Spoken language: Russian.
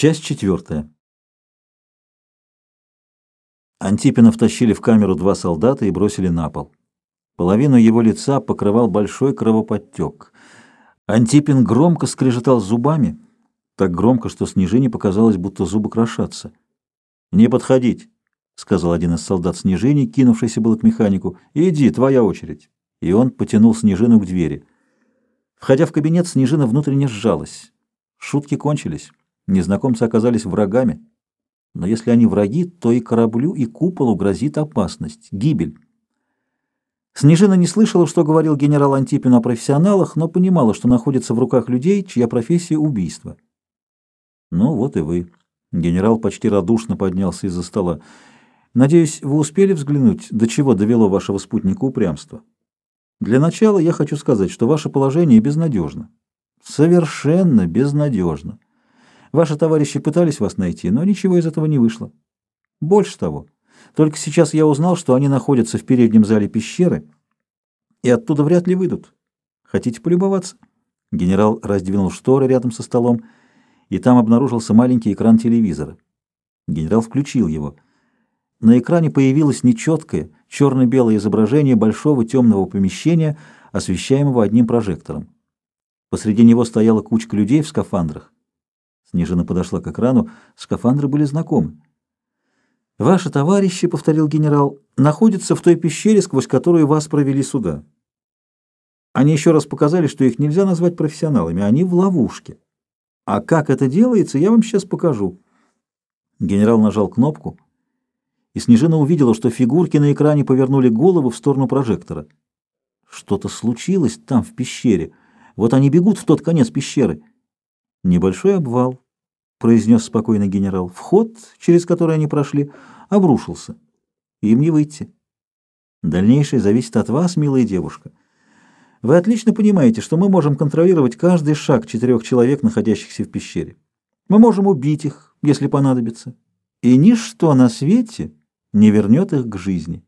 Часть четвертая. Антипина втащили в камеру два солдата и бросили на пол. Половину его лица покрывал большой кровоподтек. Антипин громко скрежетал зубами, так громко, что Снежине показалось, будто зубы крошатся. «Не подходить», — сказал один из солдат Снежине, кинувшийся было к механику. «Иди, твоя очередь». И он потянул Снежину к двери. Входя в кабинет, Снежина внутренне сжалась. Шутки кончились. Незнакомцы оказались врагами. Но если они враги, то и кораблю, и куполу грозит опасность, гибель. Снежина не слышала, что говорил генерал Антипин о профессионалах, но понимала, что находится в руках людей, чья профессия — убийство. «Ну, вот и вы». Генерал почти радушно поднялся из-за стола. «Надеюсь, вы успели взглянуть, до чего довело вашего спутника упрямство? Для начала я хочу сказать, что ваше положение безнадежно. Совершенно безнадежно. Ваши товарищи пытались вас найти, но ничего из этого не вышло. Больше того, только сейчас я узнал, что они находятся в переднем зале пещеры и оттуда вряд ли выйдут. Хотите полюбоваться? Генерал раздвинул шторы рядом со столом, и там обнаружился маленький экран телевизора. Генерал включил его. На экране появилось нечеткое, черно-белое изображение большого темного помещения, освещаемого одним прожектором. Посреди него стояла кучка людей в скафандрах. Снежина подошла к экрану. Скафандры были знакомы. «Ваши товарищи, — повторил генерал, — находятся в той пещере, сквозь которую вас провели сюда. Они еще раз показали, что их нельзя назвать профессионалами, они в ловушке. А как это делается, я вам сейчас покажу». Генерал нажал кнопку, и Снежина увидела, что фигурки на экране повернули голову в сторону прожектора. Что-то случилось там, в пещере. Вот они бегут в тот конец пещеры. Небольшой обвал, произнес спокойно генерал. Вход, через который они прошли, обрушился. Им не выйти. Дальнейшее зависит от вас, милая девушка. Вы отлично понимаете, что мы можем контролировать каждый шаг четырех человек, находящихся в пещере. Мы можем убить их, если понадобится. И ничто на свете не вернет их к жизни.